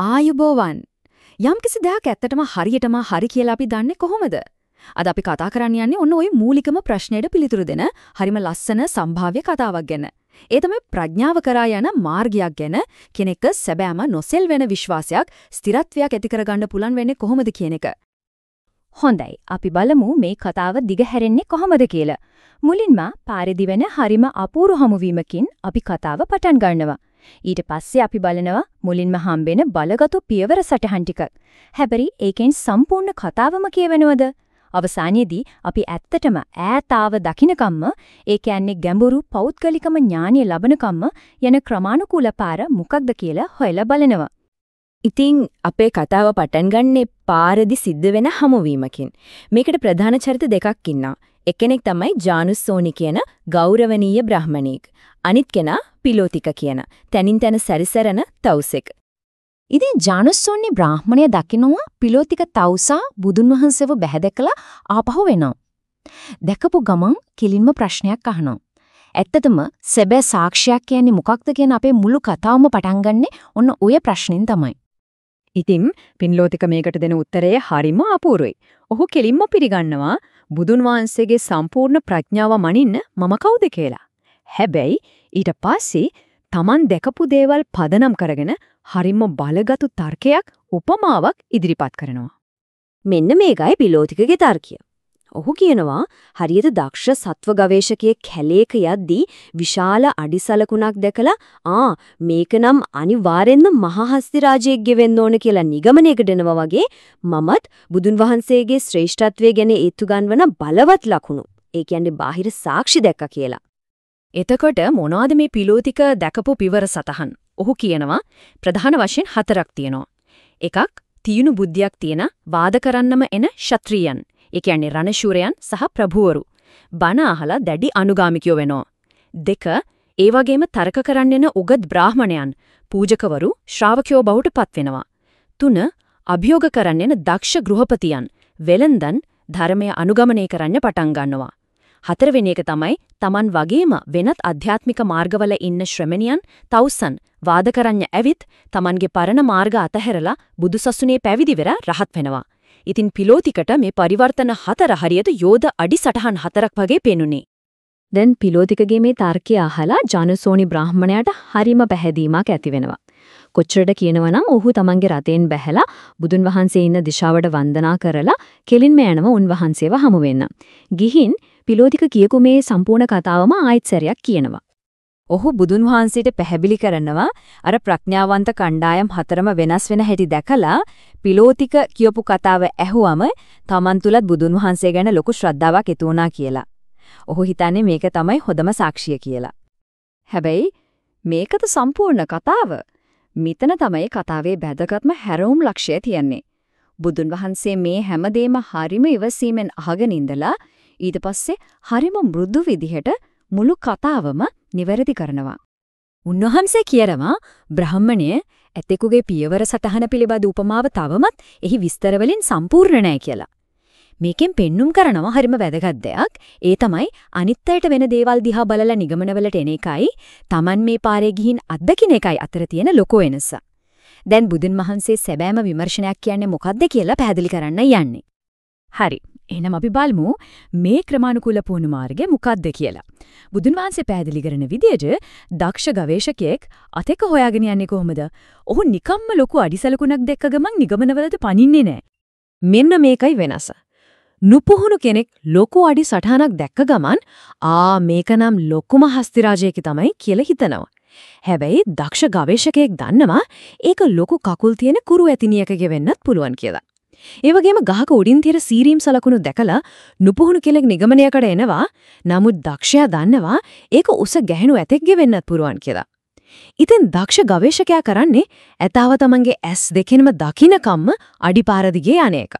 ආයුබෝවන්. යම්කිසි දෙයක් ඇත්තටම හරියටම හරි කියලා අපි දන්නේ කොහොමද? අද අපි කතා කරන්න යන්නේ ඔන්න ওই මූලිකම ප්‍රශ්නයට පිළිතුරු දෙන හරිම ලස්සන සම්භාව්‍ය කතාවක් ගැන. ඒ තමයි ප්‍රඥාව කරා යන මාර්ගයක් ගැන කෙනෙක් සැබෑම නොසෙල් වෙන විශ්වාසයක් ස්ථිරත්වයක් ඇති කරගන්න පුළුවන් වෙන්නේ කොහොමද කියන එක. හොඳයි අපි බලමු මේ කතාව දිගහැරෙන්නේ කොහොමද කියලා. මුලින්ම පාරේදී වෙන හරිම අපූර්ව හමුවීමකින් අපි කතාව පටන් ගන්නවා. ඊට පස්සේ අපි බලනවා මුලින්ම හම්බෙන බලගතු පියවර සටහන් ටිකක්. හැබැයි ඒකෙන් සම්පූර්ණ කතාවම කියවෙනවද? අවසානයේදී අපි ඇත්තටම ඈතාව දකින්නකම්ම ඒ කියන්නේ ගැඹුරු පෞද්ගලිකම ඥානිය ලබනකම්ම යන ක්‍රමානුකූල පාර මොකක්ද කියලා හොයලා බලනවා. ඉතින් අපේ කතාව පටන් ගන්නේ පාරදි සිද්ධ වෙන හමුවීමකින්. මේකට ප්‍රධාන චරිත දෙකක් ඉන්නවා. එක්කෙනෙක් තමයි ජානුස්සෝනි කියන ගෞරවනීය බ්‍රාහමණෙක්. අනිත් කෙනා පිලෝතික කියන තනින් තන සැරිසරන තවුසෙක්. ඉතින් ජානුස්සෝන්නේ බ්‍රාහ්මණය දකිනවා පිලෝතික තවුසා බුදුන් වහන්සේව බැහැදකලා ආපහු වෙනවා. දැකපු ගමන් කිලින්ම ප්‍රශ්නයක් අහනවා. ඇත්තටම සැබෑ සාක්ෂියක් කියන්නේ මොකක්ද කියන අපේ මුළු කතාවම පටන් ගන්නෙ ඔන්න ওই ප්‍රශ්نين තමයි. ඉතින් පින්ලෝතික මේකට දෙන උත්තරය හරිම අපූර්වයි. ඔහු කෙලින්ම පිළිගන්නවා බුදුන් වහන්සේගේ සම්පූර්ණ ප්‍රඥාව මනින්න මම කවුද කියලා. හැබැයි ඊට පස්සේ Taman දැකපු දේවල් පදනම් කරගෙන හරිම බලගතු තර්කයක් උපමාවක් ඉදිරිපත් කරනවා. මෙන්න මේකයි පිලෝතිකගේ තර්කය. ඔහු කියනවා හරියට දක්ෂ සත්ව ගවේෂකයෙක් කැලේක යද්දී විශාල අඩිසලකුණක් දැකලා ආ මේක නම් අනිවාර්යෙන්ම මහහස්ති රාජයෙක්ගේ වෙන්න ඕන කියලා නිගමනයකට එනවා වගේ මමත් බුදුන් වහන්සේගේ ශ්‍රේෂ්ඨත්වය ගැන ඒත්තු ගන්වන බලවත් ලකුණු. ඒ කියන්නේ බාහිර සාක්ෂි දැක්කා කියලා. එතකොට මොනවාද මේ පිලෝතික දැකපු පිවර සතහන්? ඔහු කියනවා ප්‍රධාන වශයෙන් හතරක් තියෙනවා. එකක් තියුණු බුද්ධියක් තියෙන වාද කරන්නම එන ක්ෂත්‍රියන්. ඒ කියන්නේ රණශූරයන් සහ ප්‍රභූවරු. බණ අහලා දැඩි අනුගාමිකයෝ වෙනවා. දෙක ඒ වගේම තර්ක කරන්න එන උගත් බ්‍රාහමණයන්, පූජකවරු, ශ්‍රාවකයෝ බවට පත් වෙනවා. තුන අභියෝග කරන්න එන දක්ෂ ගෘහපතියන්, වෙලෙන්දන් ධර්මය අනුගමනය කරන්න පටන් ගන්නවා. හතරවෙනි එක තමයි Taman වගේම වෙනත් අධ්‍යාත්මික මාර්ගවල ඉන්න ශ්‍රමණියන් තවුසන් වාද කරන්න ඇවිත් Tamanගේ පරණ මාර්ග අතහැරලා බුදුසසුනේ පැවිදි වෙලා රහත් වෙනවා. ඉතින් පිලෝතිකට මේ පරිවර්තන හතර හරියට යෝධ අඩි සටහන් හතරක් වගේ පෙනුනේ. දැන් පිලෝතිකගේ මේ තර්කය අහලා ජනසෝනි බ්‍රාහමණයාට හරිම පැහැදීමක් ඇති වෙනවා. කොච්චරද කියනවනම් ඔහු තමන්ගේ රතෙන් බැහැලා බුදුන් වහන්සේ ඉන්න දිශාවට වන්දනා කරලා කෙලින්ම යනවා උන්වහන්සේව හමු වෙන්න. ගිහින් පිලෝතික කියපු මේ සම්පූර්ණ කතාවම ආයෙත් සැරයක් කියනවා. ඔහු බුදුන් වහන්සේට පැහැදිලි කරනවා අර ප්‍රඥාවන්ත කණ්ඩායම් හතරම වෙනස් වෙන හැටි දැකලා පිලෝතික කියපු කතාව ඇහුවම Taman තුලත් බුදුන් වහන්සේ ගැන ලොකු ශ්‍රද්ධාවක් ඇති වුණා කියලා. ඔහු හිතන්නේ මේක තමයි හොඳම සාක්ෂිය කියලා. හැබැයි මේකද සම්පූර්ණ කතාව. මෙතන තමයි කතාවේ වැදගත්ම හැරවුම් ලක්ෂය තියෙන්නේ. බුදුන් වහන්සේ මේ හැමදේම හරිම ඉවසීමෙන් අහගෙන ඉඳලා ඊට පස්සේ හරිම මෘදු විදිහට මුළු කතාවම නිවැරදි කරනවා. උන්වහන්සේ කියනවා බ්‍රාහ්මණය ඇතෙකුගේ පියවර සටහන පිළිබඳ උපමාව තවමත් එහි විස්තර වලින් සම්පූර්ණ නැහැ කියලා. මේකෙන් පෙන්눔 කරනවා හරිම වැදගත් දෙයක්. ඒ තමයි අනිත් අයට වෙන දේවල් දිහා බලලා නිගමනවලට එන එකයි, Taman මේ පාරේ ගිහින් අත්දකින්න එකයි අතර තියෙන ලොකු වෙනස. දැන් බුදුන් වහන්සේ සැබෑම විමර්ශනයක් කියන්නේ මොකක්ද කියලා පැහැදිලි කරන්න යන්නේ. හරි. එහෙනම් අපි බලමු මේ ක්‍රමානුකූල පුහුණු මාර්ගය මොකක්ද කියලා. බුදුන් වහන්සේ පැහැදිලි කරන විදිහට දක්ෂ ගවේෂකයෙක් අතෙක හොයාගෙන යන්නේ කොහොමද? ඔහු නිකම්ම ලොකු අඩිසලකුණක් දැක්ක ගමන් නිගමනවලට පනින්නේ නැහැ. මෙන්න මේකයි වෙනස. නුපුහුණු කෙනෙක් ලොකු අඩි සටහනක් දැක්ක ගමන් ආ මේක නම් ලොකුම හස්තිරාජයෙක් තමයි කියලා හිතනවා. හැබැයි දක්ෂ ගවේෂකයෙක් දන්නවා ඒක ලොකු කකුල් තියෙන කුරු ඇතිනියකගේ වෙන්නත් පුළුවන් කියලා. ඒ වගේම ගහක උඩින් තියෙන සීරීම් සලකුණු දැකලා නුපුහුණු කෙනෙක් නිගමනයකට එනවා. නමුත් දක්ෂයා දන්නවා ඒක උස ගැහෙණු ඇතෙක්ගේ වෙන්නත් පුරුවන් කියලා. ඉතින් දක්ෂ ගවේෂකයා කරන්නේ ඇතාව තමන්ගේ ඇස් දෙකෙන්ම දකින්නකම්ම අඩිපාර දිගේ යන්නේක.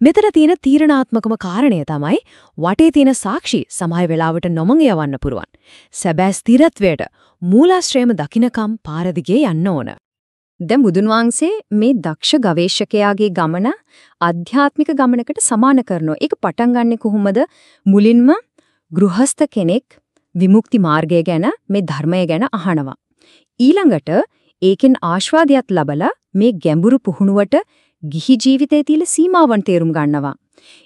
මෙතන තියෙන තීරණාත්මකම කාරණය තමයි වටේ තියෙන සාක්ෂි සමාය වේලාවට නොමඟ යවන්න පුරුවන්. සැබෑ ස්ථිරත්වයට මූලාශ්‍රයම දකින්නකම් පාර දිගේ යන්න ඕන. දැන් බුදුන් වහන්සේ මේ දක්ෂ ගවේෂකයාගේ ගමන ආධ්‍යාත්මික ගමනකට සමාන කරනවා. ඒක පටන් ගන්නෙ කොහොමද? මුලින්ම ගෘහස්ත කෙනෙක් විමුක්ති මාර්ගය ගැන මේ ධර්මය ගැන අහනවා. ඊළඟට ඒකෙන් ආස්වාදයක් ලබලා මේ ගැඹුරු පුහුණුවට ගිහි ජීවිතයේ තියෙන සීමාවන් තේරුම් ගන්නවා.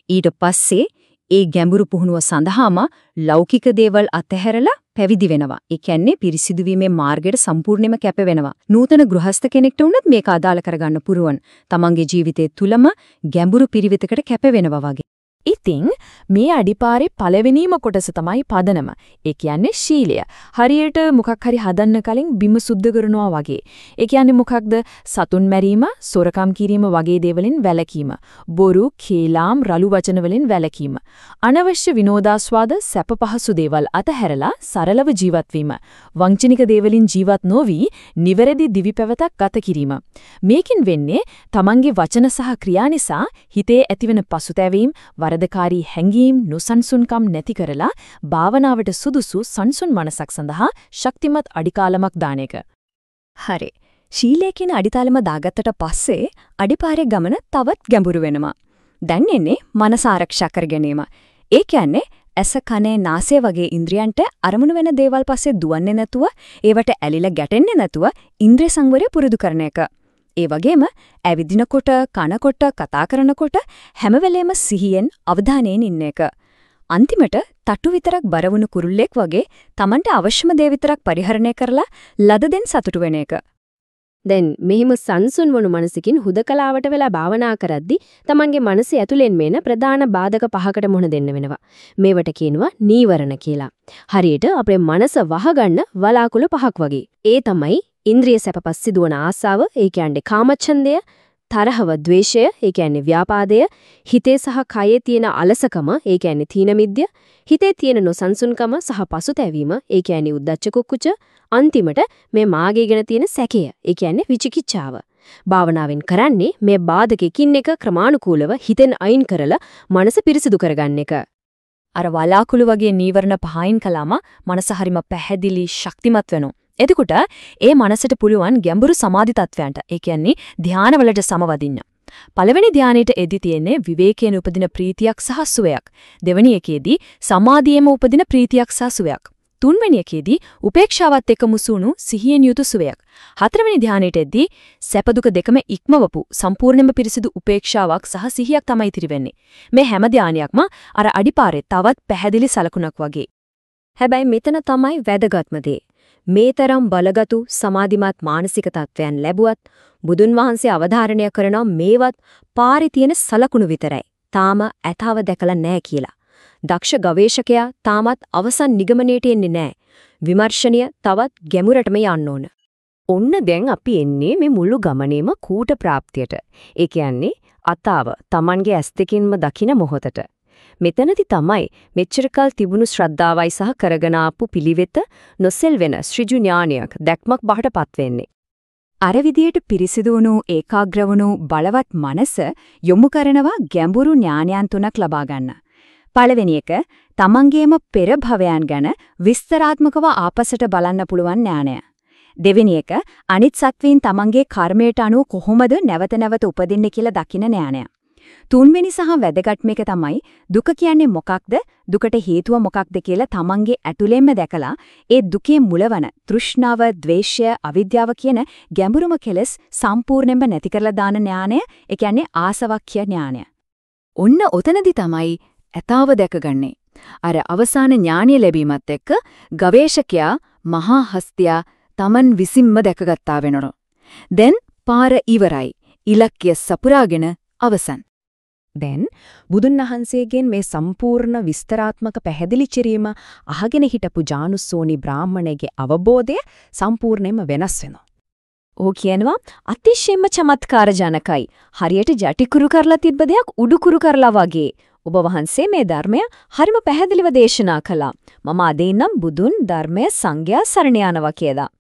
ඊට පස්සේ ඒ ගැඹුරු පුහුණුව සඳහාම ලෞකික දේවල් අතහැරලා පැවිදි වෙනවා. ඒ කියන්නේ පිරිසිදු වීමේ මාර්ගයට සම්පූර්ණයෙන්ම කැප වෙනවා. නූතන ගෘහස්ත කෙනෙක්ට වුණත් මේක අදාළ කරගන්න පුරුවන්. තමන්ගේ ජීවිතයේ තුලම ගැඹුරු පිරිවිතකට කැප වෙනවා වගේ. ඉතින් මේ අඩිපාරේ පළවෙනිම කොටස තමයි පදනම. ඒ කියන්නේ ශීලය. හරියට මොකක් හරි හදන්න කලින් බිම සුද්ධ කරනවා වගේ. ඒ කියන්නේ මොකක්ද? සතුන් මැරීම, සොරකම් කිරීම වගේ දේවලින් වැළකීම. බොරු, කේලාම්, රළු වචන වලින් වැළකීම. අනවශ්‍ය විනෝදාස්වාද, සැප පහසු දේවල් අතහැරලා සරලව ජීවත් වීම. වංචනික දේවලින් ජීවත් නොවි, නිවැරදි දිවි පැවතක් ගත කිරීම. මේකින් වෙන්නේ Tamange වචන සහ ක්‍රියා නිසා හිතේ ඇතිවන පසුතැවීම්, වරදකාරී හැඟීම් නොසන්සුන්කම් නැති කරලා භාවනාවට සුදුසු සංසුන් මනසක් සඳහා ශක්තිමත් අඩිකාලමක් දාන එක. හරි. ශීලයේ කියන අඩිතාලම දාගත්තට පස්සේ අඩිපාරේ ගමන තවත් ගැඹුරු වෙනවා. දැන් එන්නේ මනස ආරක්ෂා කර ගැනීම. ඒ කියන්නේ ඇස කනේ නාසය වගේ ඉන්ද්‍රියන්ට අරමුණු වෙන දේවල් පස්සේ දුවන්නේ නැතුව ඒවට ඇලිලා ගැටෙන්නේ නැතුව ඉන්ද්‍රිය සංවරය පුරුදු කරන එක. ඒ වගේම ඇවිදිනකොට, කනකොට, කතා කරනකොට හැම වෙලේම සිහියෙන් අවධානයෙන් ඉන්න එක. අන්තිමට තට්ටු විතරක් බරවුණු කුරුල්ලෙක් වගේ Tamanට අවශ්‍යම දේ විතරක් පරිහරණය කරලා ලද දෙන් සතුටු වෙන එක. දැන් මෙහිම සංසුන් වුණු මනසකින් හුදකලාවට වෙලා භාවනා කරද්දි Tamanගේ මනසේ ඇතුලෙන් මේන ප්‍රධාන බාධක පහකට මුහුණ දෙන්න වෙනවා. මේවට කියනවා නීවරණ කියලා. හරියට අපේ මනස වහගන්න වලාකුළු පහක් වගේ. ඒ තමයි ඉන්ද්‍රිය සැපපස් සිදුවන ආසාව, ඒ කියන්නේ කාමච්ඡන්දය, තරහව ද්වේෂය, ඒ කියන්නේ ව්‍යාපාදය, හිතේ සහ කයේ තියෙන අලසකම, ඒ කියන්නේ තීන මිද්‍ය, හිතේ තියෙන නොසන්සුන්කම සහ පසුතැවීම, ඒ කියන්නේ උද්දච්ච කුක්කුච, අන්තිමට මේ මාගේ ගැන තියෙන සැකය, ඒ කියන්නේ විචිකිච්ඡාව. භාවනාවෙන් කරන්නේ මේ බාධකකින් එක ක්‍රමානුකූලව හිතෙන් අයින් කරලා මනස පිරිසිදු කරගන්න එක. අර වලාකුළු වගේ නීවරණ පහයින් කළාම මනස හරිම පැහැදිලි ශක්තිමත් වෙනවා. එතකොට ඒ මනසට පුළුවන් ගැඹුරු සමාධි තත්වයන්ට ඒ කියන්නේ ධානවලට සමවදින්න. පළවෙනි ධානයේට එදි තියෙන්නේ විවේකයෙන් උපදින ප්‍රීතියක් සහ සුවයක්. දෙවෙනි එකේදී සමාධියෙම උපදින ප්‍රීතියක් සහ සුවයක්. තුන්වෙනි එකේදී උපේක්ෂාවත් එක්ක මුසුණු සිහියෙන් යුතු සුවයක්. හතරවෙනි ධානයේට එද්දී සැප දුක දෙකම ඉක්මවපු සම්පූර්ණයෙන්ම පිරිසිදු උපේක්ෂාවක් සහ සිහියක් තමයි ඉතිරි වෙන්නේ. මේ හැම ධානයක්ම අර අඩිපාරේ තවත් පැහැදිලි සලකුණක් වගේ. හැබැයි මෙතන තමයි වැදගත්ම දේ. මේතරම් බලගතු සමාධිමත් මානසික තත්වයන් ලැබුවත් බුදුන් වහන්සේ අවධාරණය කරන මේවත් පාරේ තියෙන සලකුණු විතරයි. තාම ඇතාව දැකලා නැහැ කියලා. දක්ෂ ගවේෂකයා තාමත් අවසන් නිගමනයට එන්නේ නැහැ. විමර්ශනය තවත් ගැඹුරටම යන්න ඕන. ඔන්න දැන් අපි එන්නේ මේ මුළු ගමනේම කූට ප්‍රාප්තියට. ඒ කියන්නේ අතාව Tamanගේ ඇස් දෙකින්ම දකින මොහොතට. මෙතනදි තමයි මෙච්චරකල් තිබුණු ශ්‍රද්ධාවයි සහ කරගෙන ආපු පිළිවෙත නොසෙල් වෙන ශ්‍රීජු ඥානයක් දැක්මක් බහටපත් වෙන්නේ. අර විදියට පිරිසිදු වුණු ඒකාග්‍ර වුණු බලවත් මනස යොමු කරනවා ගැඹුරු ඥානයන් තුනක් ලබා ගන්න. පළවෙනි එක තමන්ගේම පෙර භවයන් ගැන විස්තරාත්මකව ආපසට බලන්න පුළුවන් ඥානය. දෙවෙනි එක අනිත් සත්වීන් තමන්ගේ කර්මයට අනුව කොහොමද නැවත නැවත උපදින්නේ කියලා දකින ඥානය. තුන්වෙනි සහ වැදගත්ම එක තමයි දුක කියන්නේ මොකක්ද දුකට හේතුව මොකක්ද කියලා තමන්ගේ ඇතුළෙන්ම දැකලා ඒ දුකේ මුලවන තෘෂ්ණාව, ద్వේෂය, අවිද්‍යාව කියන ගැඹුරුම කෙලස් සම්පූර්ණයෙන්ම නැති කරලා දාන ඥානය, ඒ කියන්නේ ආසවක්ඛ්‍ය ඥානය. ඔන්න ඔතනදි තමයි ඇතාව දැකගන්නේ. අර අවසාන ඥානිය ලැබීමත් එක්ක ගවේෂකයා මහා හස්තියා Taman විසින්ම දැකගත්තා වෙනරෝ. දැන් පාර ඉවරයි. ඉලක්කය සපුරාගෙන අවසන්. දැන් බුදුන් වහන්සේගෙන් මේ සම්පූර්ණ විස්තරාත්මක පැහැදිලි කිරීම අහගෙන හිටපු ජානුස්සෝනි බ්‍රාහමණයගේ අවබෝධය සම්පූර්ණයෙන්ම වෙනස් වෙනවා. ඕ කියනවා අතිශයින්ම චමත්කාර ජනකයි. හරියට ජටිකුරු කරලා තිබ්බ දෙයක් උඩුකුරු කරලා වගේ. ඔබ වහන්සේ මේ ධර්මය හරිම පැහැදිලිව දේශනා කළා. මම අද ඉන්නම් බුදුන් ධර්මය සංඝයා සරණ යනවා කියලා.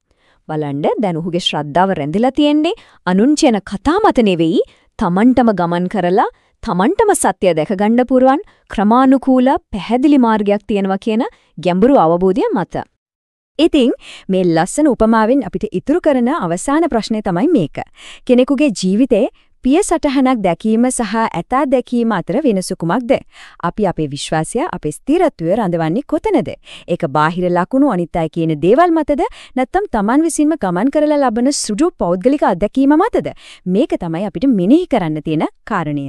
බලන්න දැන් ඔහුගේ ශ්‍රද්ධාව රැඳිලා තියෙන්නේ අනුන් කියන කතා මත නෙවෙයි තමන්ටම ගමන් කරලා තමන්ටම සත්‍ය දැකගන්න පුරුවන් ක්‍රමානුකූල පැහැදිලි මාර්ගයක් තියෙනවා කියන ගැඹුරු අවබෝධය මත. ඉතින් මේ ලස්සන උපමාවෙන් අපිට ඉතුරු කරන අවසාන ප්‍රශ්නේ තමයි මේක. කෙනෙකුගේ ජීවිතේ පිය සටහනක් දැකීම සහ ඇතා දැකීම අතර වෙනස කුමක්ද? අපි අපේ විශ්වාසය, අපේ ස්ථිරත්වය රඳවන්නේ කොතනද? ඒක බාහිර ලකුණු අනිත් අය කියන දේවල් මතද? නැත්නම් Taman විසින්ම ගමන් කරලා ලබන සුදු පෞද්ගලික අත්දැකීම මතද? මේක තමයි අපිට මෙනෙහි කරන්න තියෙන කාරණය.